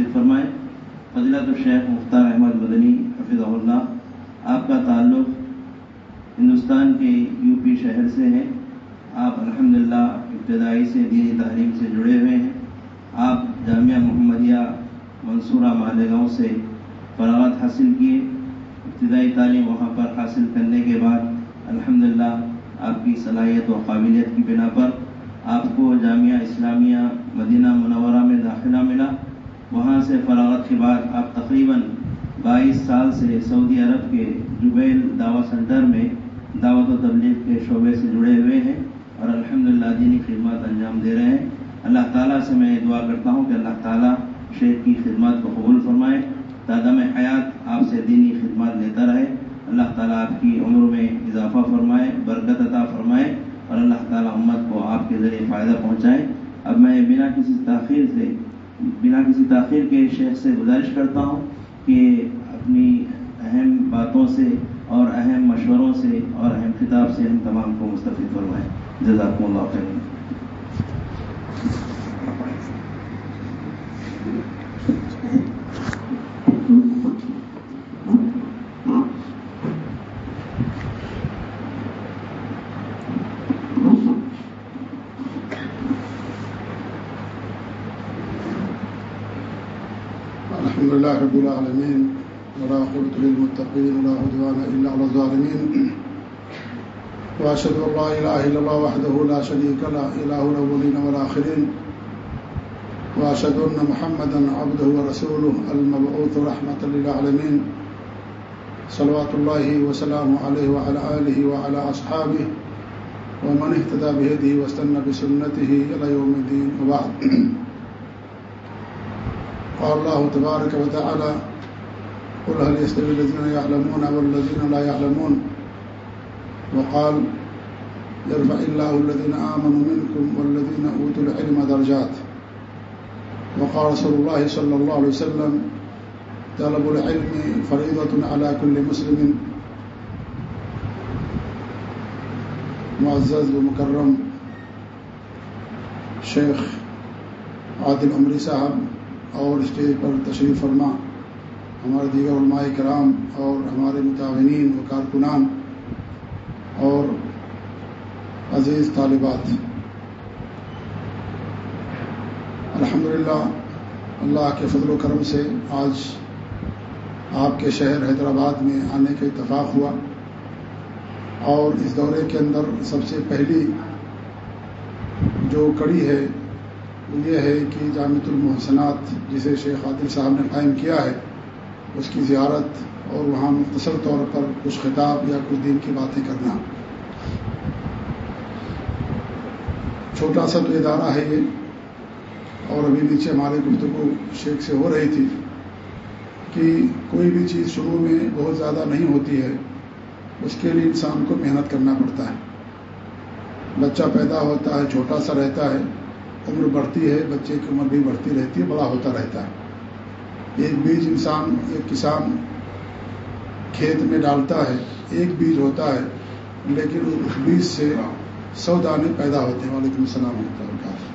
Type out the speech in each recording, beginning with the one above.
مستفید فرمائیں فضلت الشیخ مختار احمد مدنی حفظ اللہ، آپ کا تعلق ہندوستان کے یو پی شہر سے ہے۔ آپ الحمدللہ ابتدائی سے دینی تعلیم سے جڑے ہوئے ہیں۔ آپ جامعہ محمدیہ منصورہ مالیگاؤں سے فراغت حاصل کیے۔ ابتدائی تعلیم وہاں پر حاصل کرنے کے بعد الحمدللہ آپ کی صلاحیت و قابلیت کی بنا پر آپ کو جامعہ اسلامیہ مدینہ منورہ میں داخلہ ملا۔ وہاں سے فراغت کے بعد آپ تقریباً بائیس سال سے سعودی عرب کے جبیل دعوت سینٹر میں دعوت و تبلیغ کے شعبے سے جڑے ہوئے ہیں اور الحمدللہ دینی خدمات انجام دے رہے ہیں۔ اللہ تعالیٰ سے میں دعا کرتا ہوں کہ اللہ تعالیٰ شیخ کی خدمات کو قبول فرمائے۔ تعدم حیات آپ سے دینی خدمات لیتا رہے۔ اللہ تعالیٰ آپ کی عمر میں اضافہ فرمائے، برکت عطا فرمائے اور اللہ تعالیٰ امت کو آپ کے ذریعے فائدہ پہنچائے۔ اب میں بنا کسی تاخیر سے بنا کسی تاخیر کے شیخ سے گزارش کرتا ہوں کہ اپنی اہم باتوں سے اور اہم مشوروں سے اور اہم کتاب سے ہم تمام کو مستفید فرمائیں۔ جزاکم اللہ خیر الحمد لله رب العالمين، ولا قلت للمتقين، ولا عدوان إلا على الظالمين. وأشهد أن لا إله إلا الله وحده لا شريك له، إله الأولين والآخرين. وأشهد أن محمدا عبده ورسوله المبعوث رحمة للعالمين. صلوات الله وسلامه عليه وعلى آله وعلى أصحابه، ومن اهتدى بهديه واستنى بسنته إلى يوم الدين. وبعد. قال الله تبارك وتعالى قل هل يستوي الذين يعلمون والذين لا يعلمون وقال يرفع الله الذين آمنوا منكم والذين أوتوا العلم درجات وقال رسول الله صلى الله عليه وسلم طلب العلم فريضة على كل مسلم معزز ومكرم شیخ عادل عمری صاحب اور اسٹیج پر تشریف فرما۔ ہمارے دیگر علماء کرام اور ہمارے متعینین و کارکنان اور عزیز طالبات۔ الحمدللہ، اللہ کے فضل و کرم سے آج آپ کے شہر حیدرآباد میں آنے کا اتفاق ہوا۔ اور اس دورے کے اندر سب سے پہلی جو کڑی ہے یہ ہے کہ جامع المحسنات جسے شیخ عادل صاحب نے قائم کیا ہے، اس کی زیارت اور وہاں مختصر طور پر کچھ خطاب یا کچھ دن کی باتیں کرنا۔ چھوٹا سا تو ادارہ ہے یہ، اور ابھی نیچے ہمارے گفتگو شیخ سے ہو رہی تھی کہ کوئی بھی چیز شروع میں بہت زیادہ نہیں ہوتی ہے، اس کے لیے انسان کو محنت کرنا پڑتا ہے۔ بچہ پیدا ہوتا ہے، چھوٹا سا رہتا ہے عمر بڑھتی ہے، بچے کی عمر بھی بڑھتی رہتی ہے، بڑا ہوتا رہتا ہے۔ ایک بیج انسان، ایک کسان کھیت میں ڈالتا ہے، ایک بیج ہوتا ہے، لیکن اس بیج سے سو دانے پیدا ہوتے ہیں۔ وعلیکم السلام ورحمۃ اللہ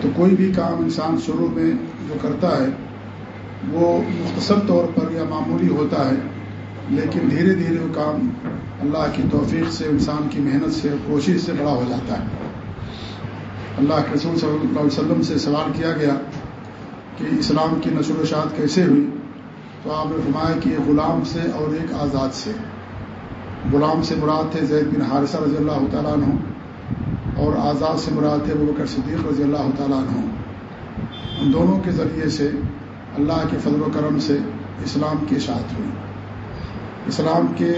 تو کوئی بھی کام انسان شروع میں جو کرتا ہے، وہ مختصر طور پر یا معمولی ہوتا ہے، لیکن دھیرے دھیرے وہ کام اللہ کی توفیق سے، انسان کی محنت سے کوشش سے بڑا ہو جاتا ہے۔ اللہ کے رسول صلی اللہ علیہ وسلم سے سوال کیا گیا کہ اسلام کی نشر و شاعت کیسے ہوئی؟ تو آپ نے فرمایا کہ یہ غلام سے اور ایک آزاد سے۔ غلام سے مراد تھے زید بن حارثہ رضی اللہ تعالیٰ عنہ اور آزاد سے مراد تھے بکر صدیق رضی اللہ تعالیٰ عنہ۔ ان دونوں کے ذریعے سے اللہ کے فضل و کرم سے اسلام کی اشاعت ہوئی۔ اسلام کے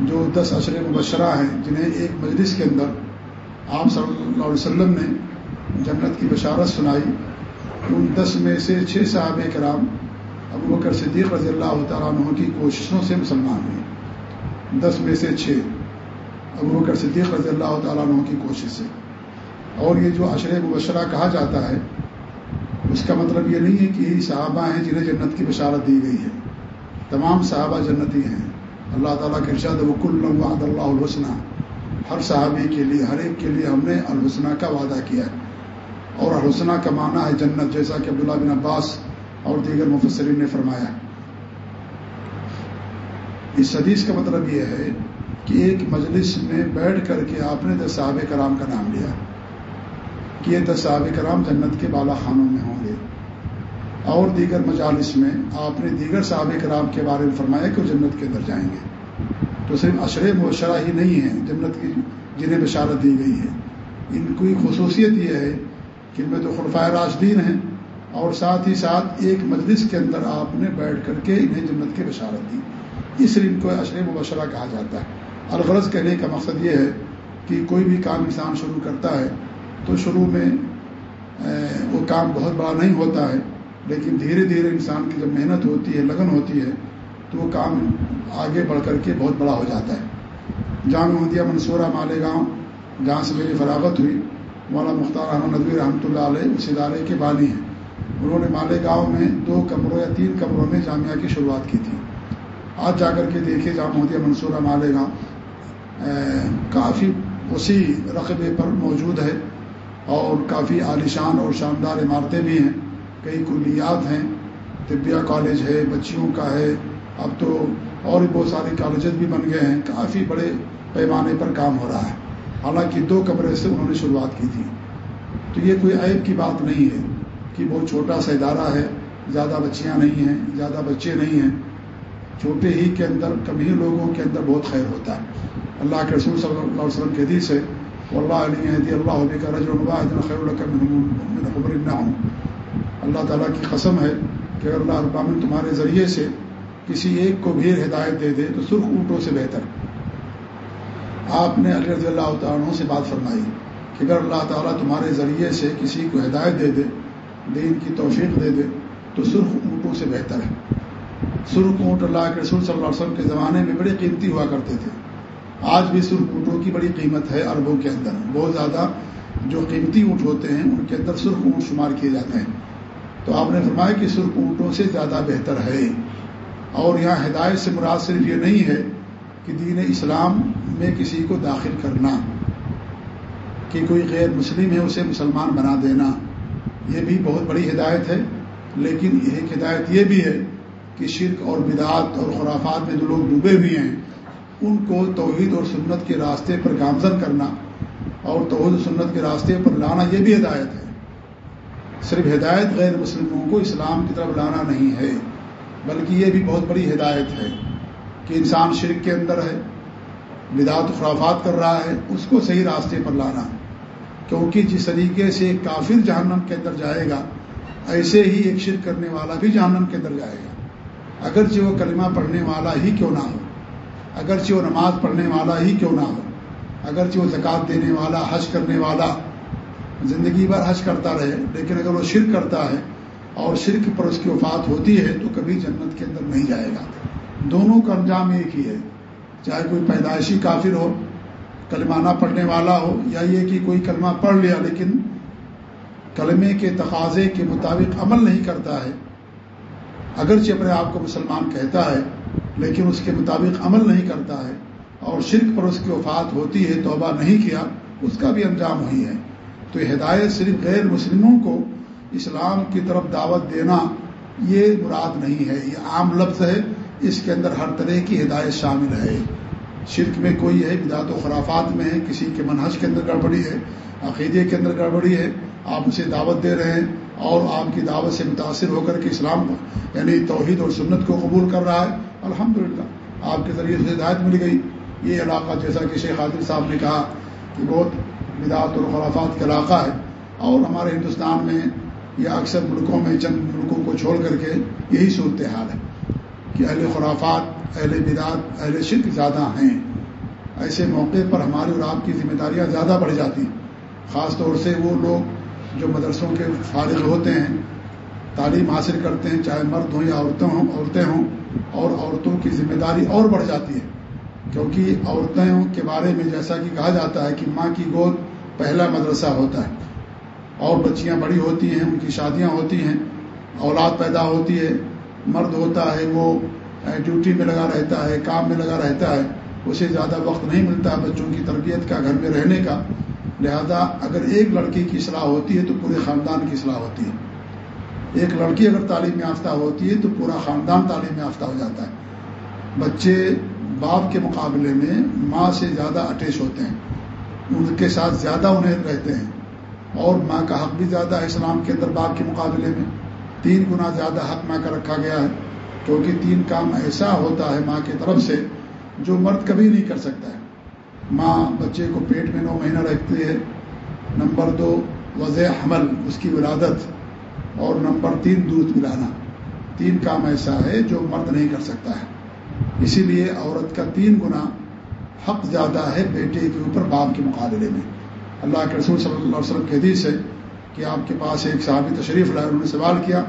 جو دس عشر مبشرہ ہیں، جنہیں ایک مجلس کے اندر آپ صلی اللہ علیہ وسلم نے جنت کی بشارت سنائی ان دس میں سے چھ صحابہ کرام ابو بکر صدیق رضی اللہ تعالیٰ عنہ کی کوششوں سے مسلمان ہوئے۔ دس میں سے چھ ابو بکر صدیق رضی اللہ تعالیٰ عنہ کی کوشش سے۔ اور یہ جو عشر مبشرہ کہا جاتا ہے، اس کا مطلب یہ نہیں ہے کہ یہی صحابہ ہیں جنہیں جنت کی بشارت دی گئی ہے۔ تمام صحابہ جنتی ہیں۔ اللہ تعالیٰ کے ارشاد وکل وعد اللہ الحسنہ ہر صحابی کے لیے، ہر ایک کے لیے ہم نے الحسنہ کا وعدہ کیا ہے۔ اور حسنہ کا معنی ہے جنت، جیسا کہ عبداللہ بن عباس اور دیگر مفسرین نے فرمایا۔ اس حدیث کا مطلب یہ ہے کہ ایک مجلس میں بیٹھ کر کے آپ نے تصاب کرام کا نام لیا، کہ یہ تصاب کرام جنت کے بالا خانوں میں ہوں گے۔ اور دیگر مجالس میں آپ نے دیگر صحابہ کرام کے بارے میں فرمایا کہ وہ جنت کے اندر جائیں گے۔ تو صرف اشرے مبشرہ ہی نہیں ہیں جنت کی جنہیں بشارت دی گئی ہے ان کی خصوصیت یہ ہے کہ ان میں تو خلفۂ راشدین ہیں اور ساتھ ہی ساتھ ایک مجلس کے اندر آپ نے بیٹھ کر کے انہیں جنت کی بشارت دی۔ اس لیے ان کو اشر مبشرہ کہا جاتا ہے۔ الغرض کہنے کا مقصد یہ ہے کہ کوئی بھی کام انسان شروع کرتا ہے تو شروع میں وہ کام بہت بڑا نہیں ہوتا ہے، لیکن دھیرے دھیرے انسان کی جب محنت ہوتی ہے، لگن ہوتی ہے تو وہ کام آگے بڑھ کر کے بہت بڑا ہو جاتا ہے۔ جامع محمدیہ منصورہ مالیگاؤں، جہاں سے میری فراغت ہوئی، مولانا مختار احمد ندوی رحمۃ اللہ علیہ اس ادارے کے بانی ہیں۔ انہوں نے مالیگاؤں میں دو کمروں یا تین کمروں میں جامعہ کی شروعات کی تھی۔ آج جا کر کے دیکھیے جامع محمدیہ منصورہ مالیگاؤں کافی وسیع رقبے پر موجود ہے اور کافی عالیشان اور شاندار عمارتیں بھی ہیں۔ کئی کلیات ہیں، طبیہ کالج ہے، بچیوں کا ہے اب تو اور بھی بہت سارے کالجز بھی بن گئے ہیں، کافی بڑے پیمانے پر کام ہو رہا ہے۔ حالانکہ دو کمرے سے انہوں نے شروعات کی تھی۔ تو یہ کوئی عیب کی بات نہیں ہے کہ بہت چھوٹا سا ادارہ ہے، زیادہ بچیاں نہیں ہیں، زیادہ بچے نہیں ہیں۔ چھوٹے ہی کے اندر، کم ہی لوگوں کے اندر بہت خیر ہوتا ہے۔ اللہ کے رسول صلی اللہ علیہ وسلم کے حدیث ہے اللہ علیہ اللہ علیہ کا رج خیر نہ ہوں اللہ تعالیٰ کی قسم ہے کہ اگر اللہ ابامن تمہارے ذریعے سے کسی ایک کو بھی ہدایت دے دے تو سرخ اونٹوں سے بہتر۔ آپ نے علی رضی اللہ تعالیٰ سے بات فرمائی کہ اگر اللہ تعالیٰ تمہارے ذریعے سے کسی کو ہدایت دے دے، دین کی توفیق دے دے، تو سرخ اونٹوں سے بہتر ہے۔ سرخ اونٹ اللہ کے رسول صلی اللہ علیہ وسلم کے زمانے میں بڑے قیمتی ہوا کرتے تھے۔ آج بھی سرخ اونٹوں کی بڑی قیمت ہے عربوں کے اندر۔ بہت زیادہ جو قیمتی اونٹ ہوتے ہیں، ان کے اندر سرخ اونٹ شمار کیے جاتے ہیں۔ تو آپ نے فرمایا کہ سرخ اونٹوں سے زیادہ بہتر ہے۔ اور یہاں ہدایت سے مراد صرف یہ نہیں ہے کہ دین اسلام میں کسی کو داخل کرنا، کہ کوئی غیر مسلم ہے اسے مسلمان بنا دینا، یہ بھی بہت بڑی ہدایت ہے۔ لیکن ایک ہدایت یہ بھی ہے کہ شرک اور بدعات اور خرافات میں جو لوگ ڈوبے ہوئے ہیں، ان کو توحید اور سنت کے راستے پر گامزن کرنا اور توحید و سنت کے راستے پر لانا یہ بھی ہدایت ہے۔ صرف ہدایت غیر مسلموں کو اسلام کی طرف لانا نہیں ہے۔ بلکہ یہ بھی بہت بڑی ہدایت ہے کہ انسان شرک کے اندر ہے، بدعت خرافات کر رہا ہے، اس کو صحیح راستے پر لانا۔ کیونکہ جس طریقے سے ایک کافر جہنم کے اندر جائے گا، ایسے ہی ایک شرک کرنے والا بھی جہنم کے اندر جائے گا۔ اگرچہ وہ کلمہ پڑھنے والا ہی کیوں نہ ہو، اگرچہ وہ نماز پڑھنے والا ہی کیوں نہ ہو، اگرچہ وہ زکوٰۃ دینے والا، حج کرنے والا زندگی بھر حج کرتا رہے، لیکن اگر وہ شرک کرتا ہے اور شرک پر اس کی وفات ہوتی ہے تو کبھی جنت کے اندر نہیں جائے گا۔ دونوں کا انجام ایک ہی ہے۔ چاہے کوئی پیدائشی کافر ہو کلمہ نہ پڑھنے والا ہو، یا یہ کہ کوئی کلمہ پڑھ لیا لیکن کلمے کے تقاضے کے مطابق عمل نہیں کرتا ہے، اگرچہ اپنے آپ کو مسلمان کہتا ہے، لیکن اس کے مطابق عمل نہیں کرتا ہے اور شرک پر اس کی وفات ہوتی ہے، توبہ نہیں کیا، اس کا بھی انجام وہی ہے۔ تو ہدایت صرف غیر مسلموں کو اسلام کی طرف دعوت دینا یہ مراد نہیں ہے، یہ عام لفظ ہے۔ اس کے اندر ہر طرح کی ہدایت شامل ہے۔ شرک میں کوئی ہے، بدعت و خرافات میں ہے، کسی کے منحص کے اندر گڑبڑی ہے، عقیدے کے اندر گڑبڑی ہے، آپ اسے دعوت دے رہے ہیں اور آپ کی دعوت سے متاثر ہو کر کے اسلام یعنی توحید اور سنت کو قبول کر رہا ہے۔ الحمدللہ، آپ کے ذریعے سے ہدایت مل گئی۔ یہ علاقہ جیسا کہ شیخ عادل صاحب نے کہا کہ بہت بدعت اور خرافات کا علاقہ ہے۔ اور ہمارے ہندوستان میں یا اکثر ملکوں میں چند ملکوں کو چھوڑ کر کے یہی صورتحال ہے کہ اہل خرافات، اہل بدعت، اہل شرک زیادہ ہیں۔ ایسے موقع پر ہماری اور آپ کی ذمہ داریاں زیادہ بڑھ جاتی ہیں۔ خاص طور سے وہ لوگ جو مدرسوں کے فارغ ہوتے ہیں، تعلیم حاصل کرتے ہیں، چاہے مرد ہوں یا عورتیں ہوں عورتیں ہوں، اور عورتوں کی ذمہ داری اور بڑھ جاتی ہے۔ کیونکہ عورتوں کے بارے میں جیسا کہ کہا جاتا ہے کہ ماں کی گود پہلا مدرسہ ہوتا ہے۔ اور بچیاں بڑی ہوتی ہیں، ان کی شادیاں ہوتی ہیں، اولاد پیدا ہوتی ہے، مرد ہوتا ہے، وہ ڈیوٹی میں لگا رہتا ہے، کام میں لگا رہتا ہے، اسے زیادہ وقت نہیں ملتا ہے بچوں کی تربیت کا، گھر میں رہنے کا۔ لہذا اگر ایک لڑکی کی اصلاح ہوتی ہے تو پورے خاندان کی اصلاح ہوتی ہے۔ ایک لڑکی اگر تعلیم یافتہ ہوتی ہے تو پورا خاندان تعلیم یافتہ ہو جاتا ہے۔ بچے باپ کے مقابلے میں ماں سے زیادہ اٹیچ ہوتے ہیں، ان کے ساتھ زیادہ انہیں رہتے ہیں۔ اور ماں کا حق بھی زیادہ ہے اسلام کے اندر باپ کے مقابلے میں۔ تین گنا زیادہ حق ماں کا رکھا گیا ہے۔ کیونکہ تین کام ایسا ہوتا ہے ماں کی طرف سے جو مرد کبھی نہیں کر سکتا ہے۔ ماں بچے کو پیٹ میں نو مہینہ رکھتی ہے۔ نمبر دو، وضع حمل، اس کی ولادت۔ اور نمبر تین، دودھ پلانا۔ تین کام ایسا ہے جو مرد نہیں کر سکتا ہے۔ اسی لیے عورت کا تین گنا حق زیادہ ہے بیٹے کے اوپر باپ کے مقابلے میں۔ اللہ کے رسول صلی اللہ علیہ وسلم کے حدیث ہے کہ آپ کے پاس ایک صحابی تشریف لائے انہوں نے سوال کیا،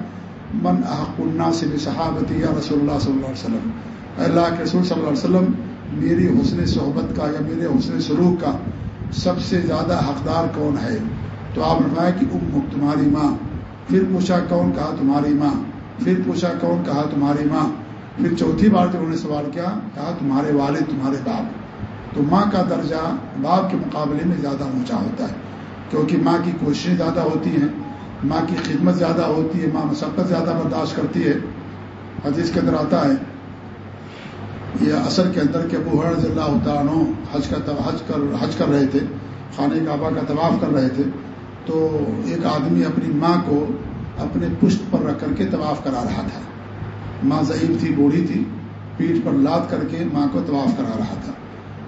من احق سے بھی صحابتی یا رسول اللہ صلی اللہ علیہ وسلم؟ اللہ کے رسول صلی اللہ علیہ وسلم، میری حسن صحبت کا یا میرے حسن سلوک کا سب سے زیادہ حقدار کون ہے؟ تو آپ نے کہا کہ ام تمہاری ماں۔ پھر پوچھا، کون کہا تمہاری ماں؟ پھر پوچھا، کون کہا تمہاری ماں؟ پھر چوتھی بار جب انہوں نے سوال کیا، کہا تمہارے والد، تمہارے باپ؟ تو ماں کا درجہ باپ کے مقابلے میں زیادہ اونچا ہوتا ہے، کیونکہ ماں کی کوششیں زیادہ ہوتی ہیں، ماں کی خدمت زیادہ ہوتی ہے، ماں مسقت زیادہ برداشت کرتی ہے۔ حدیث کے اندر آتا ہے، یہ اصل کے اندر کہ ابو رضی اللہ عنہ حج کا حج کر حج کر رہے تھے، خانہ کعبہ کا طواف کر رہے تھے۔ تو ایک آدمی اپنی ماں کو اپنے پشت پر رکھ کر کے طواف کرا رہا تھا۔ ماں ضعیف تھی، بوڑھی تھی، پیٹھ پر لاد کر کے ماں کو طواف کرا رہا تھا۔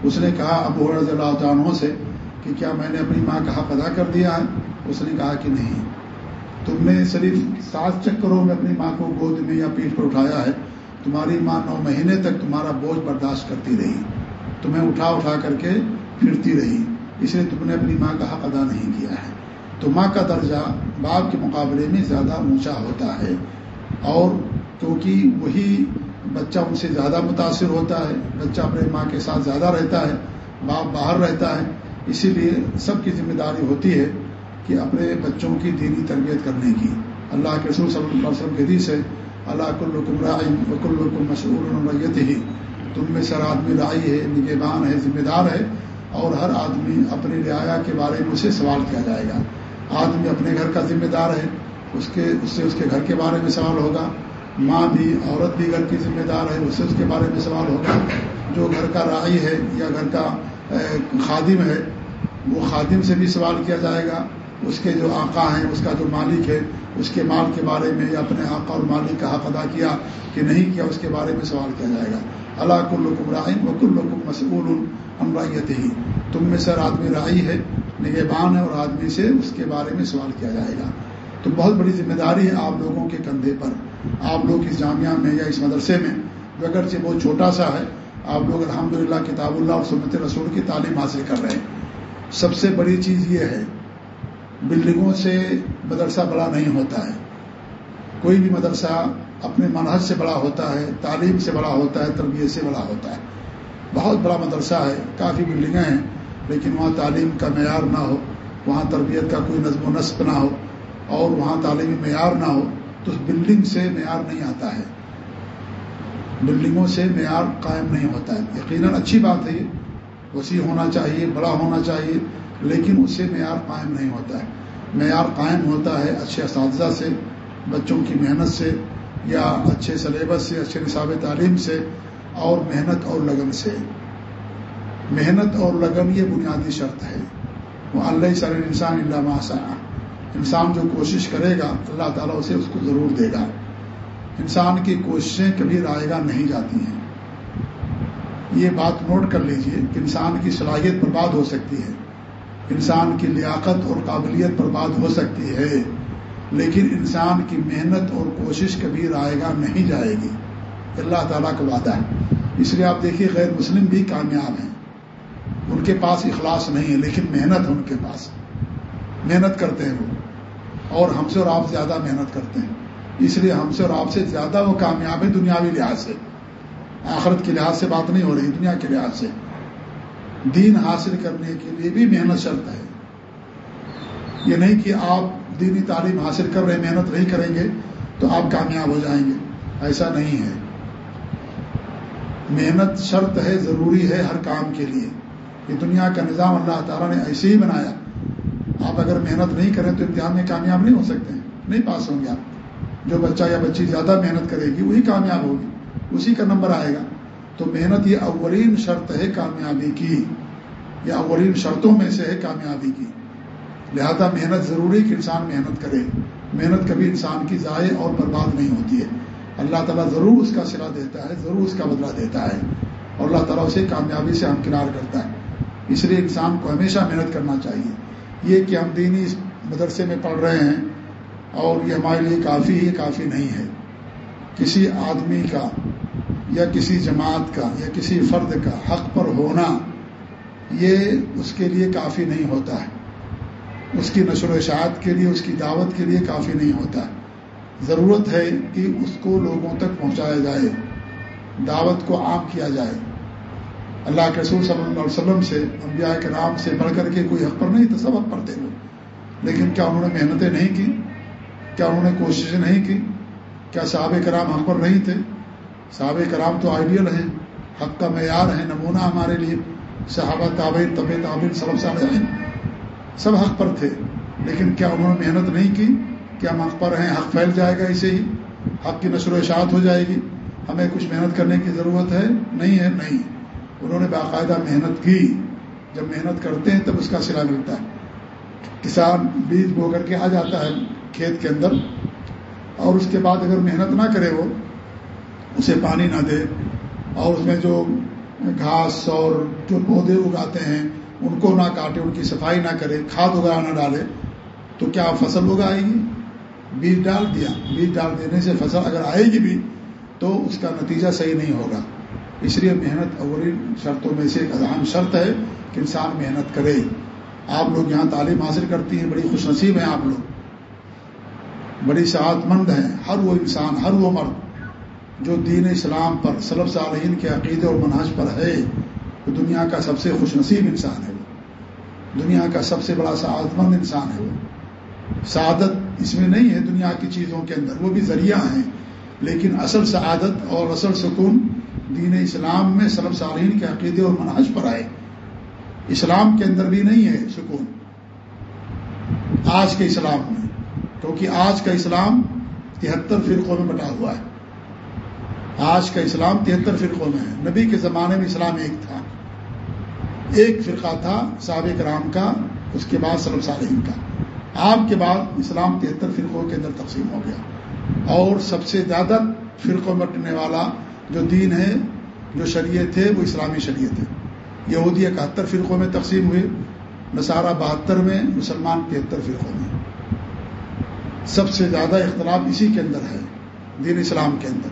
اس نے کہا ابو رضی اللہ عنہ سے کہ کیا میں نے اپنی ماں کا حق ادا کر دیا ہے؟ اس نے کہا کہ نہیں۔ تم نے صرف سات چکروں میں اپنی ماں کو گود میں یا پیٹھ پر اٹھایا ہے۔ تمہاری ماں نو مہینے تک تمہارا بوجھ برداشت کرتی رہی۔ تمہیں اٹھا اٹھا کر کے پھرتی رہی۔ اس لیے تم نے اپنی ماں کا حق ادا نہیں کیا ہے۔ تو ماں کا درجہ باپ کے مقابلے میں زیادہ اونچا ہوتا ہے۔ اور کیونکہ وہی بچہ ان سے زیادہ متاثر ہوتا ہے، بچہ اپنے ماں کے ساتھ زیادہ رہتا ہے، باپ باہر رہتا ہے، اسی لیے سب کی ذمہ داری ہوتی ہے کہ اپنے بچوں کی دینی تربیت کرنے کی۔ اللہ کے رسول صلی اللہ علیہ وسلم کے حدیث ہے اللہ کل رائے وکل مشہور ریت ہی تم میں سر آدمی رائی ہے، نگہبان ہے، ذمہ دار ہے، اور ہر آدمی اپنی رعایا کے بارے میں اسے سوال کیا جائے گا۔ آدمی اپنے گھر کا ذمہ دار ہے، اس کے، اس سے اس کے گھر کے بارے میں سوال ہوگا۔ ماں بھی، عورت بھی گھر کی ذمہ دار ہے، اس سے اس کے بارے میں سوال ہوگا۔ جو گھر کا رائی ہے یا گھر کا خادم ہے، وہ خادم سے بھی سوال کیا جائے گا۔ اس کے جو آقا ہیں، اس کا جو مالک ہے، اس کے مال کے بارے میں یا اپنے آقا اور مالک کا حق ادا کیا کہ نہیں کیا، اس کے بارے میں سوال کیا جائے گا۔ اللہ کل رائن و کل مسئول امرائیت ہی تم میں سر آدمی رائی ہے، نگہبان ہے اور آدمی سے اس کے بارے میں سوال کیا جائے گا۔ تو بہت بڑی ذمہ داری ہے آپ لوگوں کے کندھے پر۔ آپ لوگ اس جامعہ میں یا اس مدرسے میں جو اگرچہ بہت چھوٹا سا ہے، آپ لوگ الحمد للہ کتاب اللہ اور سنت رسول کی تعلیم حاصل کر رہے ہیں۔ سب سے بڑی چیز یہ ہے، بلڈنگوں سے مدرسہ بڑا نہیں ہوتا ہے۔ کوئی بھی مدرسہ اپنے منحص سے بڑا ہوتا ہے، تعلیم سے بڑا ہوتا ہے، تربیت سے بڑا ہوتا ہے۔ بہت بڑا مدرسہ ہے، کافی بلڈنگیں ہیں، لیکن وہاں تعلیم کا معیار نہ ہو، وہاں تربیت کا کوئی نظم و نسق نہ ہو اور وہاں تعلیمی معیار نہ ہو۔ تو بلڈنگ سے معیار نہیں آتا ہے۔ بلڈنگوں سے معیار قائم نہیں ہوتا ہے۔ یقیناً اچھی بات ہے یہ۔ وسیع ہونا چاہیے، بڑا ہونا چاہیے، لیکن اس سے معیار قائم نہیں ہوتا ہے۔ معیار قائم ہوتا ہے اچھے اساتذہ سے، بچوں کی محنت سے، یا اچھے سلیبس سے، اچھے نصاب تعلیم سے، اور محنت اور لگن سے۔ محنت اور لگن یہ بنیادی شرط ہے۔ وہ اللہ سر انسان اللہ ماسا انسان جو کوشش کرے گا، اللہ تعالیٰ اسے اس کو ضرور دے گا۔ انسان کی کوششیں کبھی رائے نہیں جاتی ہیں۔ یہ بات نوٹ کر لیجیے کہ انسان کی صلاحیت برباد ہو سکتی ہے۔ انسان کی لیاقت اور قابلیت برباد ہو سکتی ہے۔ لیکن انسان کی محنت اور کوشش کبھی رائے گا نہیں جائے گی۔ اللہ تعالیٰ کا وعدہ ہے۔ اس لیے آپ دیکھیے، غیر مسلم بھی کامیاب ہیں۔ ان کے پاس اخلاص نہیں ہے، لیکن محنت ہے ان کے پاس۔ محنت کرتے ہیں وہ۔ اور ہم سے اور آپ زیادہ محنت کرتے ہیں۔ اس لیے ہم سے اور آپ سے زیادہ وہ کامیاب ہیں دنیاوی لحاظ سے۔ آخرت کے لحاظ سے بات نہیں ہو رہی، دنیا کے لحاظ سے۔ دین حاصل کرنے کے لیے بھی محنت شرط ہے۔ یہ نہیں کہ آپ دینی تعلیم حاصل کر رہے محنت نہیں کریں گے تو آپ کامیاب ہو جائیں گے۔ ایسا نہیں ہے۔ محنت شرط ہے، ضروری ہے ہر کام کے لیے۔ یہ دنیا کا نظام اللہ تعالیٰ نے ایسے ہی بنایا۔ آپ اگر محنت نہیں کریں تو امتحان میں کامیاب نہیں ہو سکتے ہیں، نہیں پاس ہوں گے آپ۔ جو بچہ یا بچی زیادہ محنت کرے گی، وہی کامیاب ہوگی۔ اسی کا نمبر آئے گا۔ تو محنت یہ اولین شرط ہے کامیابی کی۔ یہ اولین شرطوں میں سے ہے کامیابی کی۔ لہذا محنت ضروری کہ انسان محنت کرے۔ محنت کبھی انسان کی ضائع اور برباد نہیں ہوتی ہے۔ اللہ تعالیٰ ضرور اس کا سلا دیتا ہے، ضرور اس کا بدلہ دیتا ہے۔ اور اللہ تعالیٰ اسے کامیابی سے ہمکنار کرتا ہے۔ اس لیے انسان کو ہمیشہ محنت کرنا چاہیے۔ یہ کہ ہم دینی مدرسے میں پڑھ رہے ہیں اور یہ ہمارے لیے کافی ہی کافی نہیں ہے۔ کسی آدمی کا یا کسی جماعت کا یا کسی فرد کا حق پر ہونا یہ اس کے لیے کافی نہیں ہوتا ہے۔ اس کی نشر و اشاعت کے لیے، اس کی دعوت کے لیے کافی نہیں ہوتا ہے۔ ضرورت ہے کہ اس کو لوگوں تک پہنچایا جائے، دعوت کو عام کیا جائے۔ اللہ کے رسول صلی اللہ علیہ وسلم سے، انبیاء کے نام سے بڑھ کر کے کوئی حق پر نہیں تھا سب حق پر تھے۔ وہ لیکن کیا انہوں نے محنتیں نہیں کی؟ کیا انہوں نے کوششیں نہیں کی؟ کیا صحابہ کرام حق پر نہیں تھے؟ صحابہ کرام تو آئیڈیل ہیں، حق کا معیار ہے نمونہ ہمارے لیے۔ صحابہ تابعین طب تعبین سب سارے سب حق پر تھے۔ لیکن کیا انہوں نے محنت نہیں کی؟ کیا ہم حق پر ہیں، حق پھیل جائے گا اسے ہی؟ حق کی نشر و اشاعت ہو جائے گی؟ ہمیں کچھ محنت کرنے کی ضرورت ہے؟ نہیں ہے، نہیں۔ انہوں نے باقاعدہ محنت کی۔ جب محنت کرتے ہیں تب اس کا سلا ملتا ہے۔ کسان بیج بو کر کے آ جاتا ہے کھیت کے اندر اور اس کے بعد اگر محنت نہ کرے وہ، اسے پانی نہ دے۔ اور اس میں جو گھاس اور جو پودے اگاتے ہیں، ان کو نہ کاٹے، ان کی صفائی نہ کرے، کھاد وغیرہ نہ ڈالے، تو کیا فصل اگائے گی؟ بیج ڈال دیا۔ بیج ڈال دینے سے فصل اگر آئے گی بھی، تو اس کا نتیجہ صحیح نہیں ہوگا۔ اس لیے محنت اولین شرطوں میں سے ایک اہم شرط ہے کہ انسان محنت کرے۔ آپ لوگ یہاں تعلیم حاصل کرتی ہیں، بڑی خوش نصیب ہیں آپ لوگ۔ بڑی صحت مند ہیں۔ ہر وہ انسان، ہر وہ مرد جو دین اسلام پر سلب صالحین کے عقیدے اور مناج پر ہے، وہ دنیا کا سب سے خوش نصیب انسان ہے۔ وہ دنیا کا سب سے بڑا سعادت مند انسان ہے۔ وہ سعادت اس میں نہیں ہے دنیا کی چیزوں کے اندر، وہ بھی ذریعہ ہیں، لیکن اصل سعادت اور اصل سکون دین اسلام میں سلب صالحین کے عقیدے اور مناج پر آئے۔ اسلام کے اندر بھی نہیں ہے سکون۔ آج کے اسلام میں، کیونکہ آج کا اسلام تہتر فرقوں میں بٹا ہوا ہے۔ آج کا اسلام تہتر فرقوں میں ہے۔ نبی کے زمانے میں اسلام ایک تھا۔ ایک فرقہ تھا سابق کرام کا، اس کے بعد سلم صالحین کا۔ آپ کے بعد اسلام تہتر فرقوں کے اندر تقسیم ہو گیا۔ اور سب سے زیادہ فرقوں میں بٹنے والا جو دین ہے، جو شریعت ہے، وہ اسلامی شریعت ہے۔ یہودی اکہتر فرقوں میں تقسیم ہوئے، نصارہ بہتر میں، مسلمان تہتر فرقوں میں۔ سب سے زیادہ اختلاف اسی کے اندر ہے، دین اسلام کے اندر۔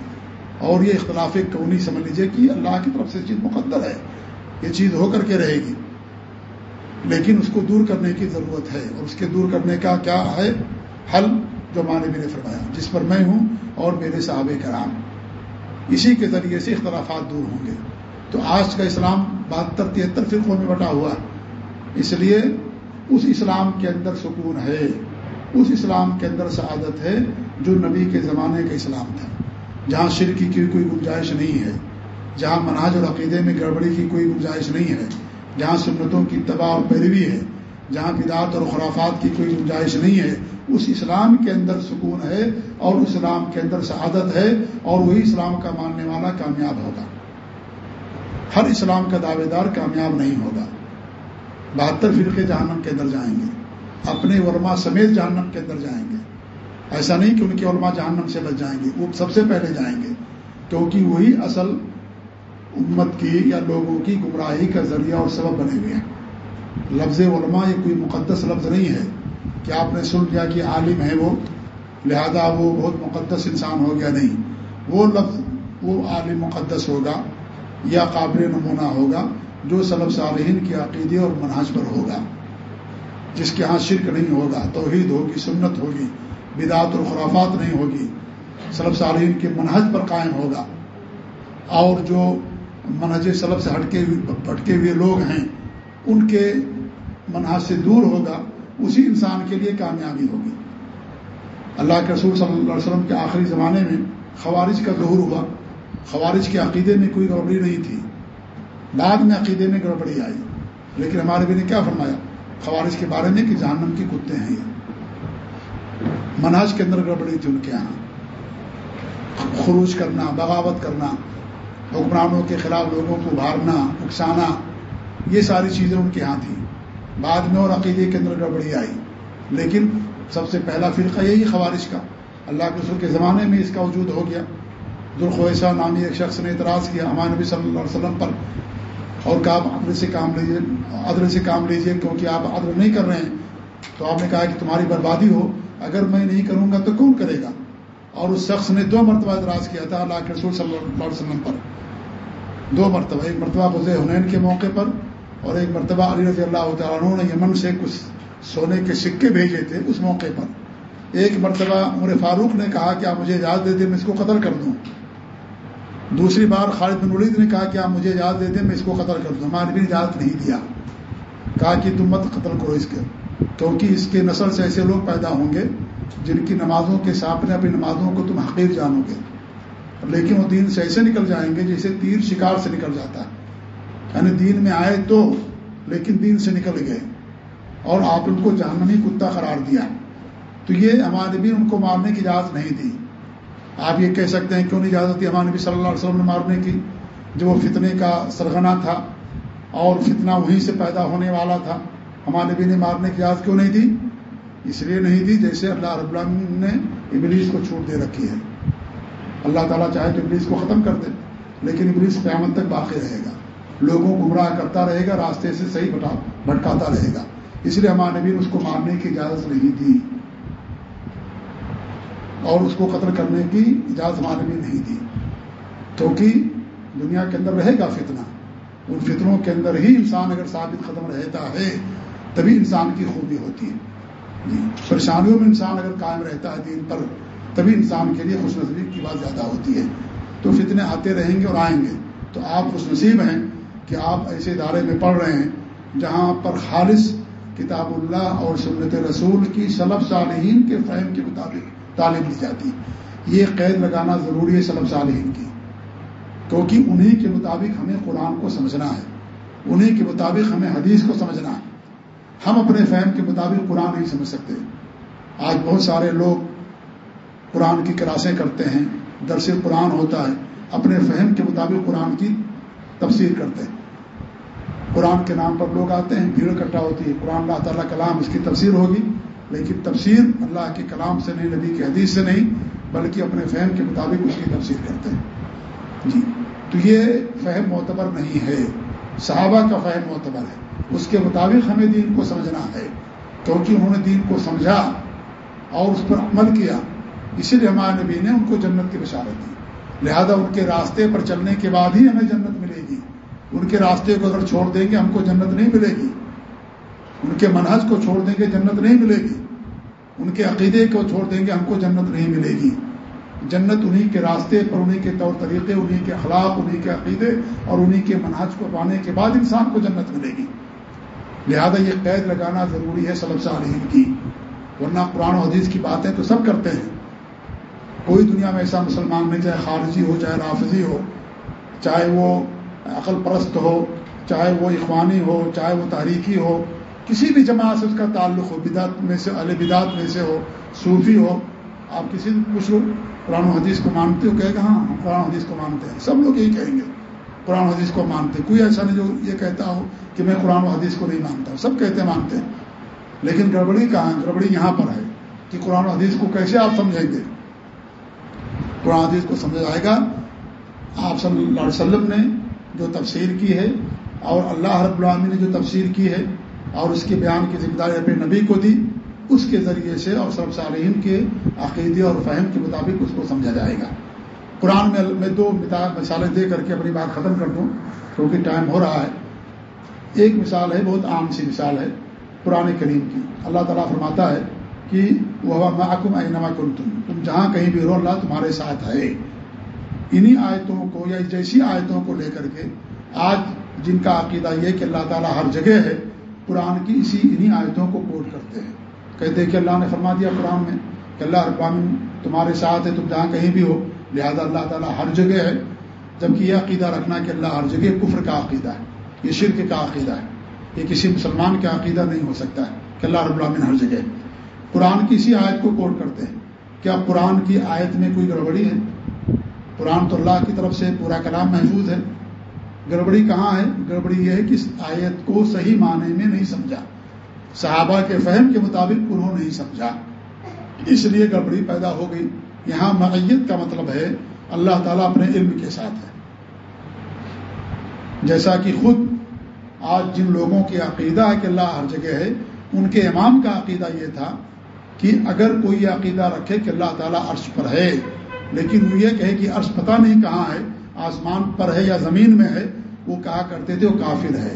اور یہ اختلاف کونی سمجھ لیجیے کہ اللہ کی طرف سے چیز مقدر ہے۔ یہ چیز ہو کر کے رہے گی۔ لیکن اس کو دور کرنے کی ضرورت ہے۔ اور اس کے دور کرنے کا کیا ہے؟ حل جو مانے بھی نے فرمایا، جس پر میں ہوں اور میرے صحابہ کرام۔ اسی کے ذریعے سے اختلافات دور ہوں گے۔ تو آج کا اسلام بہتر تہتر فرقوں میں بٹا ہوا ہے۔ اس لیے اس اسلام کے اندر سکون ہے۔ اس اسلام کے اندر سعادت ہے جو نبی کے زمانے کا اسلام تھا۔ جہاں شرک کی کوئی گنجائش نہیں ہے، جہاں مناج اور عقیدے میں گڑبڑی کی کوئی گنجائش نہیں ہے، جہاں سنتوں کی تباہ اور پیروی ہے جہاں بدعت اور خرافات کی کوئی گنجائش نہیں ہے، اس اسلام کے اندر سکون ہے اور اسلام کے اندر سعادت ہے اور وہی اسلام کا ماننے والا کامیاب ہوگا۔ ہر اسلام کا دعوے دار کامیاب نہیں ہوگا۔ بہتر فرقے جہنم کے اندر جائیں گے۔ اپنے ورما سمیت جہنم کے اندر جائیں گے۔ ایسا نہیں کہ ان کے علماء جہنم سے بچ جائیں گے، وہ سب سے پہلے جائیں گے۔ کیونکہ وہی اصل امت کی یا لوگوں کی گمراہی کا ذریعہ اور سبب بنے ہوئے ہیں۔ لفظ علماء یہ کوئی مقدس لفظ نہیں ہے کہ آپ نے سن لیا کہ عالم ہے وہ، لہذا وہ بہت مقدس انسان ہو گیا نہیں۔ وہ لفظ وہ عالم مقدس ہوگا یا قابل نمونہ ہوگا جو سلب صالحین کے عقیدے اور مناج پر ہوگا، جس کے ہاں شرک نہیں ہوگا، توحید ہوگی، سنت ہوگی بدعت اور خرافات نہیں ہوگی سلب صالحین کے منہج پر قائم ہوگا۔ اور جو منہج سلب سے ہٹکے بھٹکے ہوئے لوگ ہیں ان کے منہج سے دور ہوگا، اسی انسان کے لیے کامیابی ہوگی۔ اللہ کے رسول صلی اللہ علیہ وسلم کے آخری زمانے میں خوارج کا ظہور ہوا۔ خوارج کے عقیدے میں کوئی گڑبڑی نہیں تھی۔ بعد میں عقیدے میں گڑبڑی آئی۔ لیکن ہمارے بھی نے کیا فرمایا؟ خوارش کے بارے میں کہ جہنم کے کتے ہیں یہ۔ مناج کے اندر گڑبڑی تھی ان کے یہاں۔ خروج کرنا، بغاوت کرنا، حکمرانوں کے خلاف لوگوں کو ابھارنا اکسانا یہ ساری چیزیں ان کے یہاں تھیں۔ بعد میں اور عقیدے کے اندر گڑبڑی آئی۔ لیکن سب سے پہلا فرقہ یہی خوارش کا۔ اللہ کے رسول کے زمانے میں اس کا وجود ہو گیا۔ درخویشہ نامی ایک شخص نے اعتراض کیا ہمارے نبی صلی اللہ علیہ وسلم پر۔ اور کہا، آپ عدل سے کام لیجیے عدل سے کام لیجیے کیونکہ آپ عدل نہیں کر رہے ہیں۔ تو آپ نے کہا کہ تمہاری بربادی ہو۔ اگر میں نہیں کروں گا تو کون کرے گا؟ اور اس شخص نے دو مرتبہ اعتراض کیا تھا اللہ کے رسول صلی اللہ علیہ وسلم پر۔ دو مرتبہ، ایک مرتبہ غز حنین کے موقع پر اور ایک مرتبہ علی رضی اللہ تعالیٰ نے یمن سے کچھ سونے کے سکے بھیجے تھے اس موقع پر۔ ایک مرتبہ عمر فاروق نے کہا کہ آپ مجھے اجازت دے دیں، میں اس کو قتل کر دوں۔ دوسری بار خالد بن ولید نے کہا کہ آپ مجھے اجازت دے دیں، میں اس کو قتل کر دوں۔ ہمارے بھی اجازت نہیں دیا۔ کہا کہ تم مت قتل کرو اس کے، کیونکہ اس کے نسل سے ایسے لوگ پیدا ہوں گے جن کی نمازوں کے سامنے اپنی نمازوں کو تم حقیر جانو گے۔ لیکن وہ دین سے ایسے نکل جائیں گے جیسے تیر شکار سے نکل جاتا ہے۔ یعنی دین میں آئے تو لیکن دین سے نکل گئے اور آپ ان کو جہنمی کتا قرار دیا۔ تو یہ ہمارے بھی ان کو مارنے کی اجازت نہیں دی۔ آپ یہ کہہ سکتے ہیں کیوں نہیں اجازت دی؟ ہمارے نبی صلی اللہ علیہ وسلم نے مارنے کی، جو وہ فتنے کا سرغنا تھا اور فتنہ وہیں سے پیدا ہونے والا تھا۔ ہمارے نبی نے مارنے کی اجازت کیوں نہیں دی؟ اس لیے نہیں دی جیسے اللہ رب العالمین نے ابلیس کو چھوٹ دے رکھی ہے۔ اللہ تعالیٰ چاہے تو ابلیس کو ختم کر دے، لیکن ابلیس قیامت تک باقی رہے گا۔ لوگوں کو گمراہ کرتا رہے گا، راستے سے صحیح بٹا بھٹکاتا رہے گا۔ اس لیے ہمارے نبی نے اس کو مارنے کی اجازت نہیں دی۔ اور اس کو قتل کرنے کی اجازت ہمارے نبی نہیں دی۔ کیونکہ دنیا کے اندر رہے گا فتنہ۔ ان فتنوں کے اندر ہی انسان اگر ثابت قدم رہتا ہے، تبھی انسان کی خوبی ہوتی ہے۔ جی پریشانیوں میں انسان اگر قائم رہتا ہے دین پر، تبھی انسان کے لیے خوش نصیب کی بات زیادہ ہوتی ہے۔ تو فتنے آتے رہیں گے اور آئیں گے۔ تو آپ خوش نصیب ہیں۔ کہ آپ ایسے ادارے میں پڑھ رہے ہیں جہاں پر خالص کتاب اللہ اور سنت رسول کی سلب صالحین کے فہم کے مطابق تعلیم دی جاتی یہ قید لگانا ضروری ہے سلب صالحین کی۔ کیونکہ انہی کے مطابق ہمیں قرآن کو سمجھنا ہے۔ انہی کے مطابق ہمیں حدیث کو سمجھنا ہے۔ ہم اپنے فہم کے مطابق قرآن نہیں سمجھ سکتے۔ آج بہت سارے لوگ قرآن کی کراسیں کرتے ہیں، درس قرآن ہوتا ہے، اپنے فہم کے مطابق قرآن کی تفسیر کرتے ہیں۔ قرآن کے نام پر لوگ آتے ہیں، بھیڑ اکٹھا ہوتی ہے۔ قرآن اللہ تعالیٰ کلام اس کی تفسیر ہوگی، لیکن تفسیر اللہ کے کلام سے نہیں، نبی کی حدیث سے نہیں، بلکہ اپنے فہم کے مطابق اس کی تفسیر کرتے ہیں۔ جی تو یہ فہم معتبر نہیں ہے۔ صحابہ کا فہم معتبر ہے۔ اس کے مطابق ہمیں دین کو سمجھنا ہے، کیونکہ انہوں نے دین کو سمجھا اور اس پر عمل کیا۔ اسی لیے ہمارے نبی نے ان کو جنت کی بشارت دی۔ لہذا ان کے راستے پر چلنے کے بعد ہی ہمیں جنت ملے گی۔ ان کے راستے کو اگر چھوڑ دیں گے، ہم کو جنت نہیں ملے گی۔ ان کے منہج کو چھوڑ دیں گے، جنت نہیں ملے گی۔ ان کے عقیدے کو چھوڑ دیں گے، ہم کو جنت نہیں ملے گی۔ جنت انہی کے راستے پر، انہی کے طور طریقے، انہی کے اخلاق، انہی کے عقیدے اور انہی کے منہج کو پانے کے بعد انسان کو جنت ملے گی۔ لہذا یہ قید لگانا ضروری ہے سلب صالحین کی۔ ورنہ قرآن و حدیث کی باتیں تو سب کرتے ہیں۔ کوئی دنیا میں ایسا مسلمان نہیں، چاہے خارجی ہو، چاہے رافضی ہو، چاہے وہ عقل پرست ہو، چاہے وہ اخوانی ہو، چاہے وہ تحریکی ہو، کسی بھی جماعت سے اس کا تعلق ہو، بدعت میں سے علی بدعت میں سے ہو، صوفی ہو، آپ کسی کچھ لوگ قرآن و حدیث کو مانتے ہو، کہے گا ہاں ہم قرآن حدیث کو مانتے ہیں۔ سب لوگ یہی کہیں گے، قرآن حدیث کو مانتے۔ کوئی ایسا نہیں جو یہ کہتا ہو کہ میں قرآن و حدیث کو نہیں مانتا ہوں۔ سب کہتے مانتے ہیں۔ لیکن گڑبڑی کہاں گڑبڑی یہاں پر ہے کہ قرآن و حدیث کو کیسے آپ سمجھیں گے؟ قرآن حدیث کو سمجھا جائے گا۔ آپ صلی اللہ علیہ وسلم نے جو تفسیر کی ہے اور اللہ رب العامی نے جو تفسیر کی ہے اور اس کے بیان کی ذمہ داری اپنے نبی کو دی، اس کے ذریعے سے اور سب صالحین کے عقیدے اور فہم کے مطابق اس کو سمجھا جائے گا۔ قرآن میں میں دو مثالیں دے کر کے اپنی بات ختم کر دوں، کیونکہ ٹائم ہو رہا ہے۔ ایک مثال ہے، بہت عام سی مثال ہے، قرآن کریم کی۔ اللہ تعالیٰ فرماتا ہے کہ وہ محکم اینما کن تم تم جہاں کہیں بھی رو اللہ تمہارے ساتھ ہے انہی آیتوں کو یا جیسی آیتوں کو لے کر کے آج جن کا عقیدہ یہ کہ اللہ تعالیٰ ہر جگہ ہے، قرآن کی اسی انہی آیتوں کو کوٹ کرتے ہیں۔ کہتے ہیں کہ اللہ نے فرما دیا قرآن میں کہ اللہ اقبام تمہارے ساتھ ہے، تم جہاں کہیں بھی ہو، لہذا اللہ تعالیٰ ہر جگہ ہے۔ جبکہ یہ عقیدہ رکھنا کہ اللہ ہر جگہ کفر کا عقیدہ ہے، یہ شرک کا عقیدہ ہے۔ یہ کسی مسلمان کا عقیدہ نہیں ہو سکتا ہے کہ اللہ رب العالمین ہر جگہ قرآن کی اسی آیت کو کوٹ کرتے ہیں۔ کیا قرآن کی آیت میں کوئی گڑبڑی ہے؟ قرآن تو اللہ کی طرف سے پورا کلام محفوظ ہے۔ گڑبڑی کہاں ہے؟ گڑبڑی یہ ہے کہ اس آیت کو صحیح معنی میں نہیں سمجھا۔ صحابہ کے فہم کے مطابق انہوں نہیں سمجھا۔ اس لیے گڑبڑی پیدا ہو گئی۔ یہاں معیت کا مطلب ہے اللہ تعالیٰ اپنے علم کے ساتھ ہے۔ جیسا کہ خود آج جن لوگوں کی عقیدہ ہے کہ اللہ ہر جگہ ہے، ان کے امام کا عقیدہ یہ تھا کہ اگر کوئی یہ عقیدہ رکھے کہ اللہ تعالیٰ عرش پر ہے، لیکن وہ یہ کہے کہ عرش پتہ نہیں کہاں ہے، آسمان پر ہے یا زمین میں ہے، وہ کہا کرتے تھے وہ کافر ہے۔